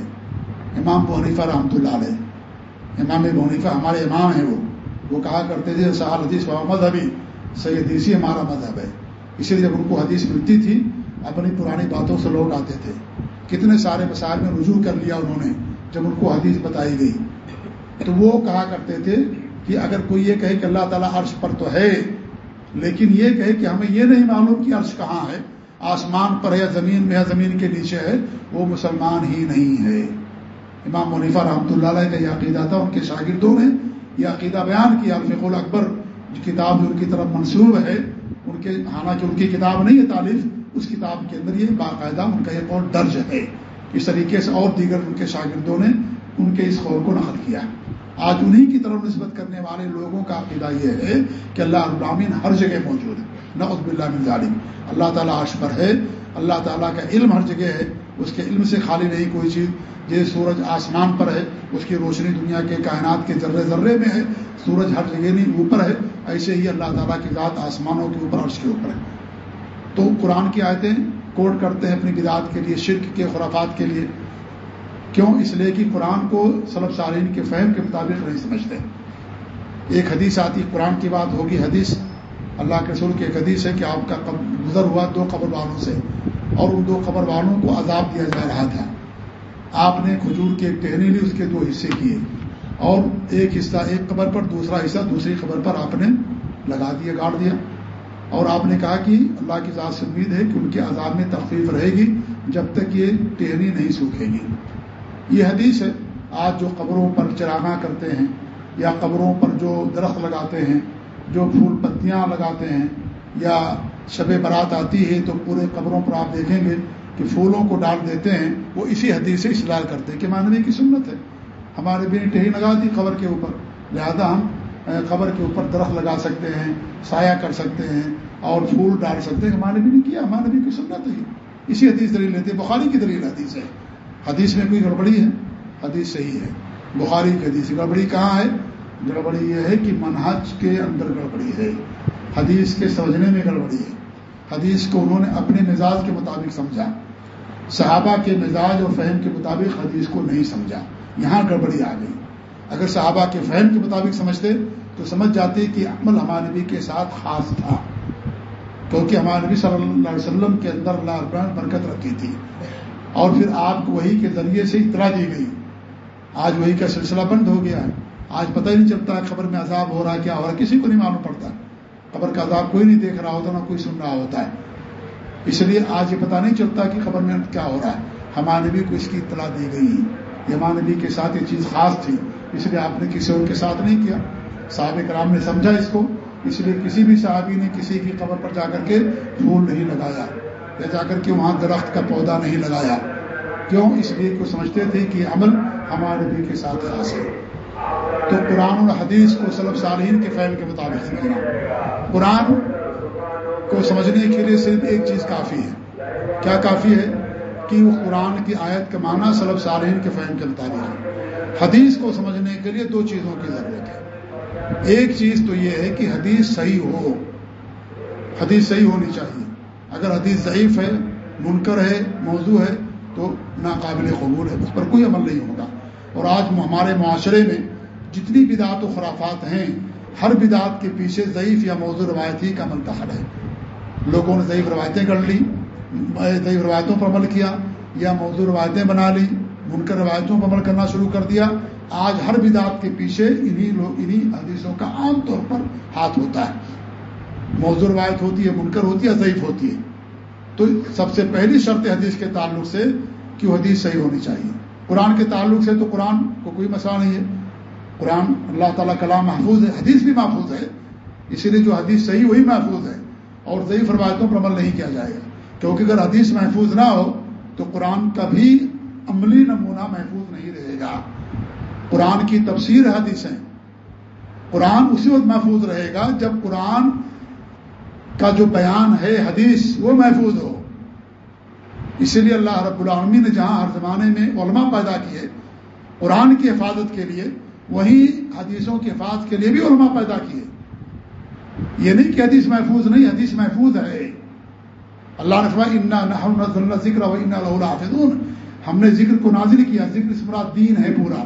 امام بحنیفہ رحمۃ اللہ علیہ، امام بحنیفہ ہمارے امام ہیں وہ وہ کہا کرتے تھے سہال حدیث و مذہبی حدیثی ہمارا مذہب ہے۔ اسی لیے جب ان کو حدیث ملتی تھی، اپنی پرانی باتوں سے لوٹ آتے تھے۔ کتنے سارے مسائل میں رجوع کر لیا انہوں نے جب ان کو حدیث بتائی گئی۔ تو وہ کہا کرتے تھے کہ اگر کوئی یہ کہے کہ اللہ تعالیٰ عرش پر تو ہے، لیکن یہ کہے کہ ہمیں یہ نہیں معلوم کہ عرش کہاں ہے، آسمان پر ہے یا زمین میں یا زمین کے نیچے ہے، وہ مسلمان ہی نہیں ہے۔ امام منیفہ رحمۃ اللہ علیہ کا یہ عقیدہ تھا، ان کے شاگردوں نے یہ عقیدہ بیان کیا الفق الاکبر کتاب جو ان کی طرف منصوب ہے، ان کے، حالانکہ ان کی کتاب نہیں ہے تعلیف اس کتاب کے اندر یہ باقاعدہ ان کا یہ قول درج ہے۔ اس طریقے سے اور دیگر ان کے شاگردوں نے ان کے اس قول کو نقل کیا۔ ہے آج انہی کی طرف نسبت کرنے والے لوگوں کا عقیدہ یہ ہے کہ اللہ ابراہین ہر جگہ موجود ہے۔ نقد بلّہ ظالم اللہ تعالیٰ عرش پر ہے۔ اللہ تعالیٰ کا علم ہر جگہ ہے۔ اس کے علم سے خالی نہیں کوئی چیز۔ یہ سورج آسمان پر ہے۔ اس کی روشنی دنیا کے کائنات کے ذرے ذرے میں ہے۔ سورج ہر جگہ نہیں، اوپر ہے۔ ایسے ہی اللہ تعالیٰ کی ذات آسمانوں کے اوپر، عرش کے اوپر ہے۔ تو قرآن کی آیتیں کوٹ کرتے ہیں اپنی بدعت کے لیے، شرک کے خرافات کے لیے۔ کیوں اس لیے کہ قرآن کو سلب سالین کے فہم کے مطابق نہیں سمجھتے؟ ایک حدیث آتی، قرآن کی بات ہوگی حدیث، اللہ کے رسول کی ایک حدیث ہے کہ آپ کا گزر ہوا دو قبر والوں سے، اور ان دو قبر والوں کو عذاب دیا جا رہا تھا۔ آپ نے کھجور کی ایک ٹہنی لی اس کے دو حصے کیے، اور ایک حصہ ایک قبر پر، دوسرا حصہ دوسری قبر پر آپ نے لگا دیا، گاڑ دیا۔ اور آپ نے کہا کہ اللہ کی ذات سے امید ہے کہ ان کے عذاب میں تخفیف رہے گی جب تک یہ ٹہنی نہیں سوکھے گی۔ یہ حدیث ہے، آج جو قبروں پر چراغاں کرتے ہیں یا قبروں پر جو درخت لگاتے ہیں، جو پھول پتیاں لگاتے ہیں یا شب برات آتی ہے تو پورے قبروں پر آپ دیکھیں گے کہ پھولوں کو ڈال دیتے ہیں، وہ اسی حدیث سے استعمال کرتے ہیں کہ مانوی کی سنت ہے۔ ہمارے بھی ٹہی لگا دی قبر کے اوپر، لہذا ہم قبر کے اوپر درخت لگا سکتے ہیں، سایہ کر سکتے ہیں اور پھول ڈال سکتے ہیں۔ ہمارے بھی نہیں کیا ہمارے بھی کی سنت ہے اسی حدیث دلیل لیتے بخاری کی دلیل حدیث ہے۔ حدیث میں کوئی گڑبڑی ہے۔ حدیث صحیح ہے۔ بخاری کی حدیث گڑبڑی کہاں ہے؟ گڑبڑی یہ ہے کہ منہج کے اندر گڑبڑی ہے۔ حدیث کے سمجھنے میں گڑبڑی ہے۔ حدیث کو انہوں نے اپنے مزاج کے مطابق سمجھا۔ صحابہ کے مزاج اور فہم کے مطابق حدیث کو نہیں سمجھا۔ یہاں گڑبڑی آ گئی۔ اگر صحابہ کے فہم کے مطابق سمجھتے تو سمجھ جاتے کہ عمل ہمارے نبی کے ساتھ خاص تھا۔ کیونکہ ہمارے نبی صلی اللہ علیہ وسلم کے اندر اللہ برکت رکھی تھی۔ اور پھر آپ کو وہی کے ذریعے سے اطلاع دی گئی۔ آج وہی کا سلسلہ بند ہو گیا ہے۔ آج پتہ ہی نہیں چلتا خبر میں عذاب ہو رہا ہے، کیا ہو رہا ہے، کسی کو نہیں معلوم پڑتا۔ خبر کا عذاب کوئی نہیں دیکھ رہا ہوتا، نہ کوئی سن رہا ہوتا ہے۔ اس لیے آج یہ پتہ نہیں چلتا کہ خبر میں کیا ہو رہا ہے۔ ہمارے نبی کو اس کی اطلاع دی گئی۔ یہ ہمارے نبی کے ساتھ یہ چیز خاص تھی۔ اس لیے آپ نے کسی اور کے ساتھ نہیں کیا۔ صحابہ کرام نے سمجھا اس کو۔ اس لیے کسی بھی صحابی نے کسی کی قبر پر جا کر کے پھول نہیں لگایا۔ یا جا کر کے وہاں درخت کا پودا نہیں لگایا؟ کیوں اس لیے کو سمجھتے تھے کہ عمل ہمارے نبی کے ساتھ خاص ہے؟ تو قرآن اور حدیث کو سلب صالحین کے فہم کے مطابق سمجھنا۔ قرآن کو سمجھنے کے لیے صرف ایک چیز کافی ہے۔ کیا کافی ہے؟ کہ وہ قرآن کی آیت کا معنی سلب صالحین کے فہم کے مطابق ہے۔ حدیث کو سمجھنے کے لیے دو چیزوں کی ضرورت ہے۔ ایک چیز تو یہ ہے کہ حدیث صحیح ہو۔ حدیث صحیح ہونی چاہیے۔ اگر حدیث ضعیف ہے، منکر ہے، موضوع ہے، تو ناقابل قبول ہے، اس پر کوئی عمل نہیں ہوگا۔ اور آج ہمارے معاشرے میں جتنی بدعت و خرافات ہیں، ہر بدعت کے پیچھے ضعیف یا موضوع روایتی کا منتخب ہے۔ لوگوں نے ضعیف روایتیں کر لی ضعیف روایتوں پر عمل کیا، یا موضوع روایتیں بنا لی منکر روایتوں پر عمل کرنا شروع کر دیا۔ آج ہر بدعت کے پیچھے انہی لوگ، انہی حدیثوں کا عام طور پر ہاتھ ہوتا ہے۔ موضوع روایت ہوتی ہے، منکر ہوتی ہے، ضعیف ہوتی ہے۔ تو سب سے پہلی شرط حدیث کے تعلق سے کہ وہ حدیث صحیح ہونی چاہیے۔ قرآن کے تعلق سے تو قرآن کو کوئی مسئلہ نہیں ہے۔ قرآن اللہ تعالیٰ کلام محفوظ ہے، حدیث بھی محفوظ ہے۔ اسی لیے جو حدیث صحیح وہی محفوظ ہے اور ضعیف روایتوں پر عمل نہیں کیا جائے گا۔ کیونکہ اگر حدیث محفوظ نہ ہو تو قرآن کا بھی عملی نمونہ محفوظ نہیں رہے گا۔ قرآن کی تفسیر حدیثیں قرآن اسی وقت محفوظ رہے گا جب قرآن کا جو بیان ہے، حدیث، وہ محفوظ ہو۔ اسی لیے اللہ رب العالمین نے جہاں ہر زمانے میں علماء پیدا کیے، قرآن کی حفاظت کے لیے، وہی حدیثوں کی حفاظت کے لیے بھی علماء پیدا کیے۔ یہ نہیں کہ حدیث محفوظ نہیں، حدیث محفوظ ہے۔ اللہ نے ذکر ہم نے ذکر کو نازل کیا۔ ذکر سے مراد دین ہے پورا۔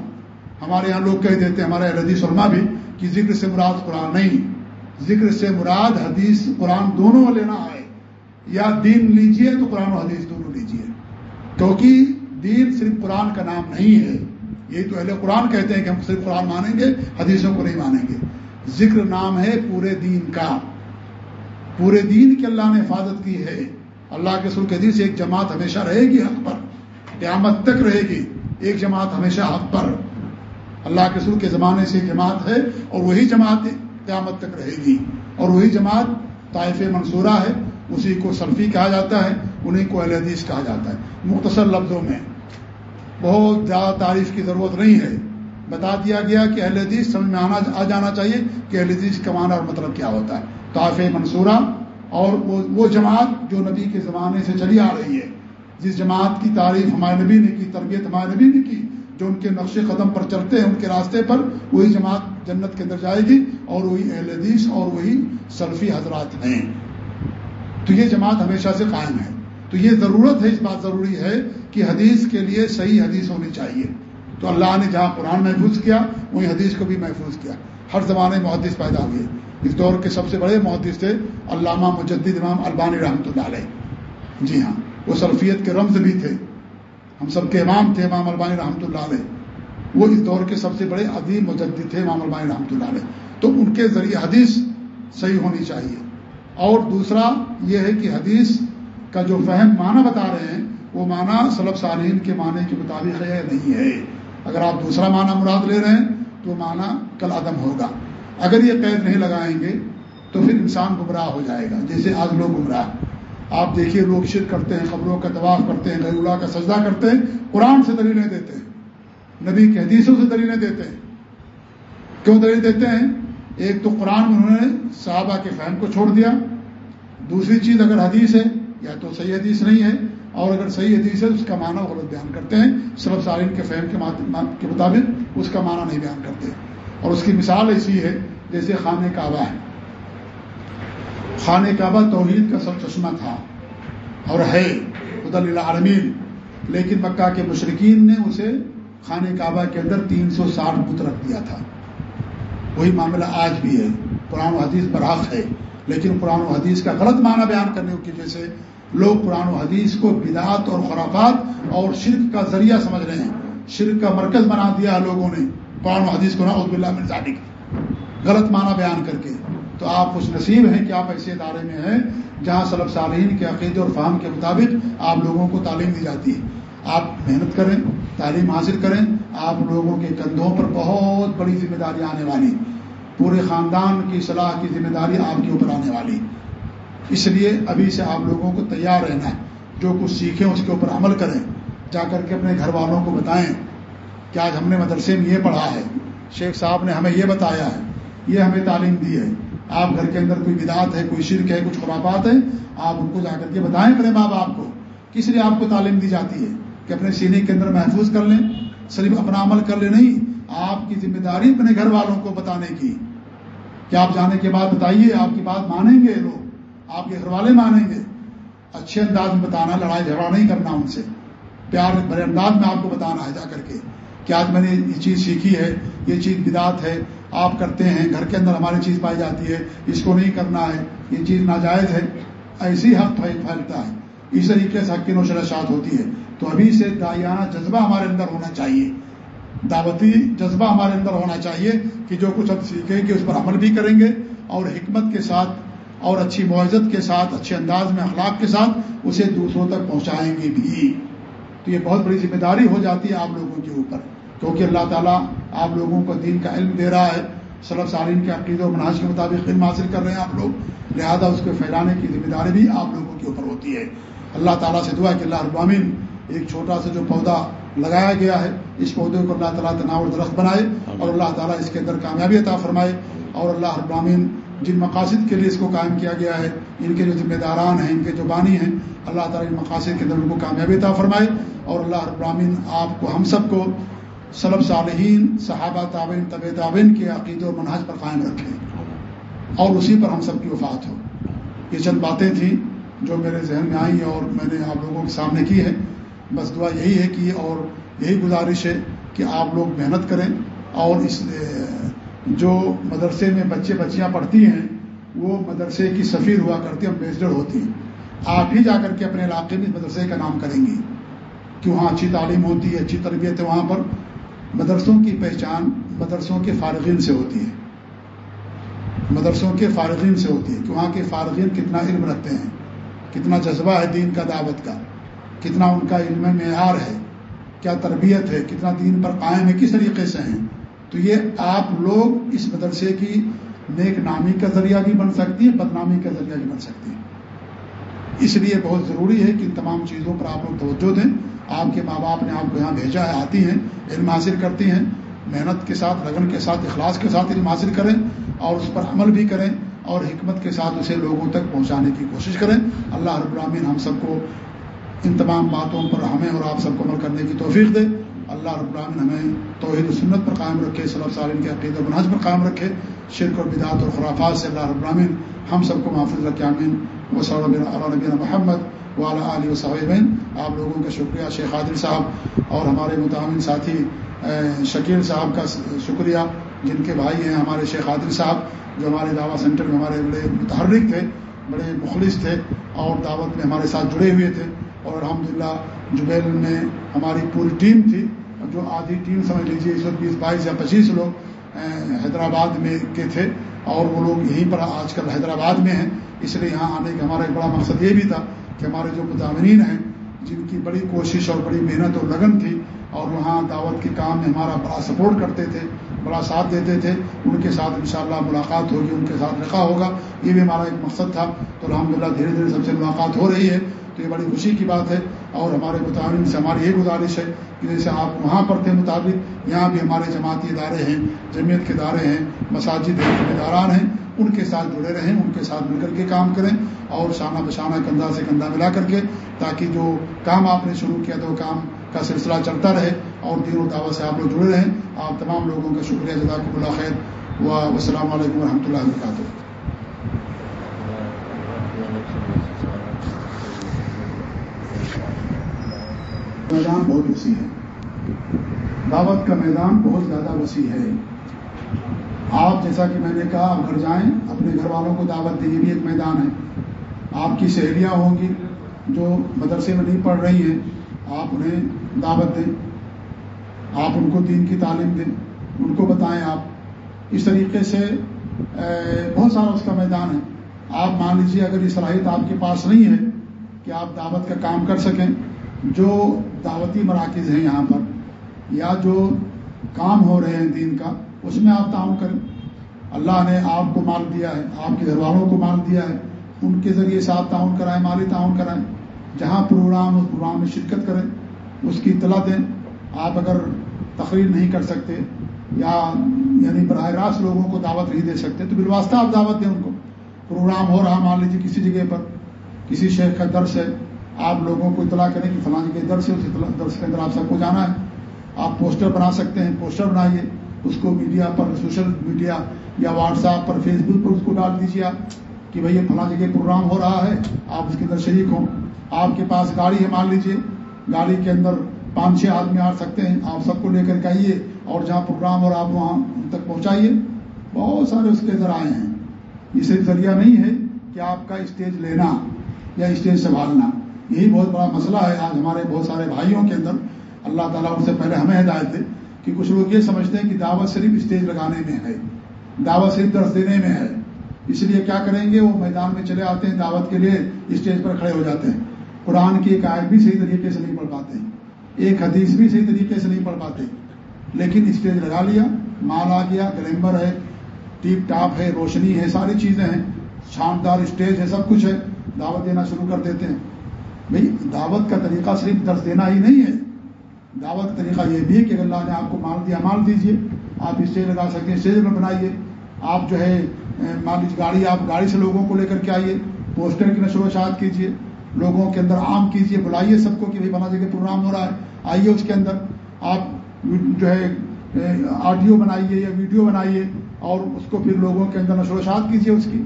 ہمارے یہاں لوگ کہہ دیتے ہیں، ہمارے حدیث علماء بھی کہ ذکر سے مراد قرآن نہیں۔ ذکر سے مراد حدیث قرآن دونوں لینا ہے یا دین لیجیے تو قرآن و حدیث دونوں لیجیے۔ کیونکہ دین صرف قرآن کا نام نہیں ہے۔ یہی تو اہل قرآن کہتے ہیں کہ ہم صرف قرآن مانیں گے، حدیثوں کو نہیں مانیں گے۔ ذکر نام ہے پورے دین کا۔ پورے دین کی اللہ نے حفاظت کی ہے۔ اللہ کے سر کے حدیث ایک جماعت ہمیشہ رہے گی حق پر۔ قیامت تک رہے گی۔ ایک جماعت ہمیشہ حق پر۔ اللہ کے سر کے زمانے سے جماعت ہے اور وہی جماعت قیامت تک رہے گی۔ اور وہی جماعت طائف منصورہ ہے، اسی کو سلفی کہا جاتا ہے، انہیں کو اہل حدیث کہا جاتا ہے۔ مختصر لفظوں میں بہت زیادہ تعریف کی ضرورت نہیں ہے۔ بتا دیا گیا کہ اہل حدیث سمجھ میں آنا آ جانا چاہیے کہ اہل حدیث کا معنی اور مطلب کیا ہوتا ہے۔ طائف منصورہ اور وہ جماعت جو نبی کے زمانے سے چلی آ رہی ہے۔ جس جماعت کی تعریف ہمارے نبی نے کی، تربیت ہمارے نبی نے کی، جو ان کے نقش قدم پر چلتے ہیں، ان کے راستے پر، وہی جماعت جنت کے اندر جائے گی اور وہی اہل حدیث اور وہی سلفی حضرات ہیں۔ تو یہ جماعت ہمیشہ سے قائم ہے۔ تو یہ ضرورت ہے، اس بات ضروری ہے کہ حدیث کے لیے صحیح حدیث ہونی چاہیے۔ تو اللہ نے جہاں قرآن محفوظ کیا وہی حدیث کو بھی محفوظ کیا۔ ہر زمانے محدث پیدا ہوئے۔ اس دور کے سب سے بڑے محدث تھے علامہ مجدد امام البانی رحمۃ اللہ علیہ۔ جی ہاں وہ سلفیت کے رمز بھی تھے۔ ہم سب کے امام تھے امام البانی رحمۃ اللہ علیہ۔ وہ اس دور کے سب سے بڑے عظیم مجدد تھے امام البانی رحمۃ اللہ علیہ۔ تو ان کے ذریعے حدیث صحیح ہونی چاہیے۔ اور دوسرا یہ ہے کہ حدیث کا جو فہم معنی بتا رہے ہیں، وہ معنی سلب صالحین کے معنی کے مطابق ہے نہیں ہے۔ اگر آپ دوسرا معنی مراد لے رہے ہیں، تو معنی کل عدم ہوگا۔ اگر یہ قید نہیں لگائیں گے، تو پھر انسان گمراہ ہو جائے گا، جیسے آج لوگ گمراہ۔ آپ دیکھیے، لوگ شرک کرتے ہیں خبروں کا طواف کرتے ہیں، غیر اللہ کا سجدہ کرتے ہیں، قرآن سے دلیلیں دیتے ہیں۔ نبی کے حدیثوں سے دلیلیں دیتے ہیں۔ کیوں دلیل دیتے ہیں؟ ایک تو قرآن میں انہوں نے صحابہ کے فہم کو چھوڑ دیا۔ دوسری چیز اگر حدیث ہے، یا تو صحیح حدیث نہیں ہے، اور اگر صحیح حدیث ہے، اس کا معنی غلط بیان کرتے ہیں۔ سرف سالین کے فہم کے مطابق اس کا معنی نہیں بیان کرتے۔ اور اس کی مثال ایسی ہے، جیسے خانہ کعبہ ہے۔ خانہ کعبہ توحید کا سب چشمہ تھا اور ہے خد العالمین۔ لیکن مکہ کے مشرقین نے اسے خانہ کعبہ کے اندر تین سو ساٹھ بت رکھ دیا تھا۔ وہی معاملہ آج بھی ہے۔ قرآن و حدیث برحق ہے، لیکن قرآن و حدیث کا غلط معنی بیان کرنے کی وجہ سے لوگ قرآن و حدیث کو بدعت اور خرافات اور شرک کا ذریعہ سمجھ رہے ہیں۔ شرک کا مرکز بنا دیا لوگوں نے۔ قرآن و حدیث کو نا عزب اللہ مرزادی غلط معنی بیان کر کے۔ تو آپ خوش نصیب ہیں کہ آپ ایسے ادارے میں ہیں جہاں صلب صالحین کے عقیدے اور فہم کے مطابق آپ لوگوں کو تعلیم دی جاتی ہے۔ آپ محنت کریں، تعلیم حاصل کریں، آپ لوگوں کے کندھوں پر بہت بڑی ذمہ داری آنے والی، پورے خاندان کی صلاح کی ذمہ داری آپ کے اوپر آنے والی۔ اس لیے ابھی سے آپ لوگوں کو تیار رہنا ہے۔ جو کچھ سیکھیں، اس کے اوپر عمل کریں۔ جا کر کے اپنے گھر والوں کو بتائیں کہ آج ہم نے مدرسے میں یہ پڑھا ہے۔ شیخ صاحب نے ہمیں یہ بتایا ہے۔ یہ ہمیں تعلیم دی ہے۔ آپ گھر کے اندر کوئی بدعت ہے، کوئی شرک ہے کچھ خرابات ہے، آپ ان کو جا کر کے بتائیں اپنے ماں باپ کو۔ کس لیے آپ کو تعلیم دی جاتی ہے؟ کہ اپنے سینے کے اندر محفوظ کر لیں، صرف اپنا عمل کر لیں، نہیں، آپ کی ذمہ داری اپنے گھر والوں کو بتانے کی۔ کہ آپ جانے کے بعد بتائیے، آپ کی بات مانیں گے لوگ؟ آپ کے گھر والے مانیں گے؟ اچھے انداز میں بتانا، لڑائی جھگڑا نہیں کرنا ان سے۔ پیار بڑے انداز میں آپ کو بتانا ہے، جا کر کے۔ کہ آج میں نے یہ چیز سیکھی ہے؟ یہ چیز بدات ہے۔ آپ کرتے ہیں، گھر کے اندر ہماری چیز پائی جاتی ہے، اس کو نہیں کرنا ہے۔ یہ چیز ناجائز ہے۔ ایسی حق پھیلتا ہے۔ اس طریقے سے حق کی نوشرشات ہوتی ہے۔ تو ابھی سے دائیانہ جذبہ ہمارے اندر ہونا چاہیے۔ دعوتی جذبہ ہمارے اندر ہونا چاہیے کہ جو کچھ ہم سیکھیں گے اس پر عمل بھی کریں گے اور حکمت کے ساتھ اور اچھی معزت کے ساتھ، اچھے انداز میں اخلاق کے ساتھ اسے دوسروں تک پہنچائیں گے بھی۔ تو یہ بہت بڑی ذمہ داری ہو جاتی ہے آپ لوگوں کے اوپر۔ کیونکہ اللہ تعالیٰ آپ لوگوں کو دین کا علم دے رہا ہے۔ صلب سالین کے عقید و مناج کے مطابق علم حاصل کر رہے ہیں آپ لوگ۔ لہذا اس کو پھیلانے کی ذمہ داری بھی آپ لوگوں کے اوپر ہوتی ہے۔ اللہ تعالیٰ سے دعا کہ اللہ ابامین ایک چھوٹا سا جو پودا لگایا گیا ہے اس پودے کو اللہ تعالیٰ تناور درخت بنائے اور اللہ تعالیٰ اس کے اندر کامیابی عطا فرمائے۔ اور اللہ ابامین جن مقاصد کے لیے اس کو قائم کیا گیا ہے ان کے جو ذمہ داران ہیں ان کے جو بانی ہیں اللہ تعالیٰ ان مقاصد کے اندر ان کو کامیابی عطا فرمائے۔ اور اللہ ابراہین آپ کو ہم سب کو سلب صالحین صحابہ تعبین طب تعبین کے عقید و منحج پر قائم رکھے۔ اور اسی پر ہم سب کی وفات ہو۔ یہ چند باتیں تھیں جو میرے ذہن میں آئیں اور میں نے آپ لوگوں کے سامنے کی ہے بس دعا یہی ہے کہ اور یہی گزارش ہے کہ آپ لوگ محنت کریں اور اس جو مدرسے میں بچے بچیاں پڑھتی ہیں، وہ مدرسے کی سفیر ہوا کرتی ہیں امبیسڈر ہوتی ہیں۔ آپ ہی جا کر کے اپنے علاقے میں مدرسے کا نام کریں گی کہ وہاں اچھی تعلیم ہوتی ہے، اچھی تربیت ہے۔ وہاں پر مدرسوں کی پہچان مدرسوں کے فارغین سے ہوتی ہے۔ مدرسوں کے فارغین سے ہوتی ہے کہ وہاں کے فارغین کتنا علم رکھتے ہیں، کتنا جذبہ ہے دین کا، دعوت کا۔ کتنا ان کا علم معیار ہے، کیا تربیت ہے، کتنا دین پر قائم ہے، کس طریقے سے ہیں؟ تو یہ آپ لوگ اس مدرسے کی نیک نامی کا ذریعہ بھی بن سکتی ہے بدنامی کا ذریعہ بھی بن سکتی ہے اس لیے بہت ضروری ہے کہ ان تمام چیزوں پر آپ لوگ توجہ دیں۔ آپ کے ماں باپ نے آپ کو یہاں بھیجا ہے، آتی ہیں، علم حاصل کرتی ہیں۔ محنت کے ساتھ لگن کے ساتھ، اخلاص کے ساتھ علم حاصل کریں اور اس پر عمل بھی کریں اور حکمت کے ساتھ اسے لوگوں تک پہنچانے کی کوشش کریں۔ اللہ رب العامین ہم سب کو ان تمام باتوں پر ہمیں اور آپ سب کو عمل کرنے کی توفیق دے۔ اللہ رب العامن ہمیں توحید و سنت پر قائم رکھے، صلی اللہ کے عقید و مناج پر قائم رکھے۔ شرک اور بدعت اور خرافات سے اللہ رب العامن ہم سب کو محفوظ رکھے امین و صلی اللہ محمد والا علیہ وصحبین آپ لوگوں کا شکریہ، شیخ عادل صاحب اور ہمارے متعمن ساتھی شکیل صاحب کا شکریہ۔ جن کے بھائی ہیں ہمارے شیخ عادل صاحب، جو ہمارے دعوت سینٹر میں ہمارے بڑے متحرک تھے، بڑے مخلص تھے اور دعوت میں ہمارے ساتھ جڑے ہوئے تھے۔ اور الحمد للہ جبیل میں ہماری پوری ٹیم تھی، جو آدھی ٹیم سمجھ لیجیے اس وقت بیس، بائیس یا پچیس لوگ حیدرآباد میں کے تھے۔ اور وہ لوگ یہیں پر آج کل حیدرآباد میں ہیں۔ اس لیے یہاں آنے کا ہمارا ایک بڑا مقصد یہ بھی تھا کہ ہمارے جو متعمرین ہیں، جن کی بڑی کوشش اور بڑی محنت اور لگن تھی، اور وہاں دعوت کے کام میں ہمارا بڑا سپورٹ کرتے تھے، بڑا ساتھ دیتے تھے، ان کے ساتھ انشاءاللہ ملاقات ہوگی، ان کے ساتھ رکھا ہوگا۔ یہ بھی ہمارا ایک مقصد تھا۔ تو الحمدللہ دھیرے دھیرے سب سے ملاقات ہو رہی ہے۔ تو یہ بڑی خوشی کی بات ہے اور ہمارے مطابق سے ہماری یہ گزارش ہے کہ جیسے آپ وہاں پر تھے مطابق، یہاں بھی ہمارے جماعتی ادارے ہیں، جمعیت کے ادارے ہیں، مساجد اداران ہیں، ان کے ساتھ جڑے رہیں، ان کے ساتھ مل کر کے کام کریں اور شانہ بشانہ کندھا سے کندھا ملا کر کے تاکہ جو کام آپ نے شروع کیا تو وہ کام کا سلسلہ چلتا رہے اور دین و دعوت سے آپ لوگ جڑے رہیں۔ آپ تمام لوگوں کا شکریہ جزاک اللہ خیر۔ و السلام علیکم و رحمۃ اللہ وبرکاتہ۔ میدان بہت وسیع ہے۔ دعوت کا میدان بہت زیادہ وسیع ہے۔ آپ جیسا کہ میں نے کہا، آپ گھر جائیں، اپنے گھر والوں کو دعوت دیں، یہ بھی ایک میدان ہے۔ آپ کی سہیلیاں ہوں گی جو مدرسے میں نہیں پڑھ رہی ہیں، آپ انہیں دعوت دیں۔ آپ ان کو دین کی تعلیم دیں۔ ان کو بتائیں آپ۔ اس طریقے سے بہت سارا اس کا میدان ہے۔ آپ مان لیجیے اگر یہ صلاحیت آپ کے پاس نہیں ہے، کہ آپ دعوت کا کام کر سکیں، جو دعوتی مراکز ہیں یہاں پر، یا جو کام ہو رہے ہیں دین کا، اس میں آپ تعاون کریں۔ اللہ نے آپ کو مال دیا ہے، آپ کے گھر والوں کو مال دیا ہے۔ ان کے ذریعے سے آپ تعاون کرائیں، مالی تعاون کرائیں۔ جہاں پروگرام اس پروگرام میں شرکت کریں، اس کی اطلاع دیں۔ آپ اگر تقریر نہیں کر سکتے یا یعنی براہ راست لوگوں کو دعوت نہیں دے سکتے، تو بالواسطہ آپ دعوت دیں ان کو۔ پروگرام ہو رہا، مان لیجیے کسی جگہ پر، کسی شیخ کا درس ہے آپ لوگوں کو اطلاع کریں کہ فلاں جگہ درس ہے، اس درس کے اندر آپ سب کو جانا ہے۔ آپ پوسٹر بنا سکتے ہیں، پوسٹر بنائیے۔ اس کو میڈیا پر، سوشل میڈیا یا واٹس ایپ پر فیس بک پر اس کو ڈال دیجیے آپ کہ بھائی یہ فلاں جگہ پروگرام ہو رہا ہے، آپ اس کے اندر شریک ہوں۔ آپ کے پاس گاڑی ہے، مان لیجیے۔ گاڑی کے اندر پانچ چھ آدمی آ سکتے ہیں، آپ سب کو لے کر کے آئیے اور جہاں پروگرام اور آپ وہاں تک پہنچائیے۔ بہت سارے اس کے ذرائع ہیں۔ یہ صرف ذریعہ نہیں ہے کہ آپ کا اسٹیج لینا یا اسٹیج سنبھالنا۔ یہی بہت بڑا مسئلہ ہے آج ہمارے بہت سارے بھائیوں کے اندر۔ اللہ تعالیٰ ان سے پہلے ہمیں ہدایت دے کہ کچھ لوگ یہ سمجھتے ہیں کہ دعوت صرف اسٹیج لگانے میں ہے، دعوت صرف درس دینے میں ہے۔ اس لیے کیا کریں گے؟ وہ میدان میں چلے آتے ہیں، دعوت کے لیے اسٹیج پر کھڑے ہو جاتے ہیں۔ قرآن کی ایک آیت بھی صحیح طریقے سے نہیں پڑھ پاتے ایک حدیث بھی صحیح طریقے سے نہیں پڑھ پاتے لیکن اسٹیج لگا لیا، مال آ گیا گلیمبر ہے، ٹیپ ٹاپ ہے، روشنی ہے، ساری چیزیں ہیں، شاندار اسٹیج ہے، سب کچھ ہے۔ دعوت دینا شروع کر دیتے ہیں۔ بھائی، دعوت کا طریقہ صرف درس دینا ہی نہیں ہے۔ دعوت کا طریقہ یہ بھی ہے کہ اللہ نے آپ کو مال دیا، مال دیجیے آپ اسٹیج لگا سکتے ہیں اسٹیج پر بنائیے۔ آپ جو ہے، مان لیجیے گاڑی، آپ گاڑی سے لوگوں کو لے کر کے آئیے۔ پوسٹر کی نشر و شاعت کیجیے لوگوں کے اندر عام کیجیے بلائیے سب کو کہ بھائی بنا جگہ پروگرام ہو رہا ہے۔ آئیے اس کے اندر۔ آپ جو ہے، آڈیو بنائیے یا ویڈیو بنائیے اور اس کو پھر لوگوں کے اندر نشر و شاعت کیجیے اس کی۔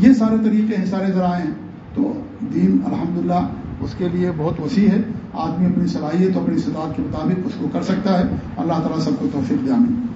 یہ سارے طریقے ہیں، سارے ذرائع ہیں۔ تو دین الحمدللہ اس کے لیے بہت وسیع ہے۔ آدمی اپنی صلاحیت اپنی صلاحت کے مطابق اس کو کر سکتا ہے۔ اللہ تعالیٰ سب کو توفیق جانے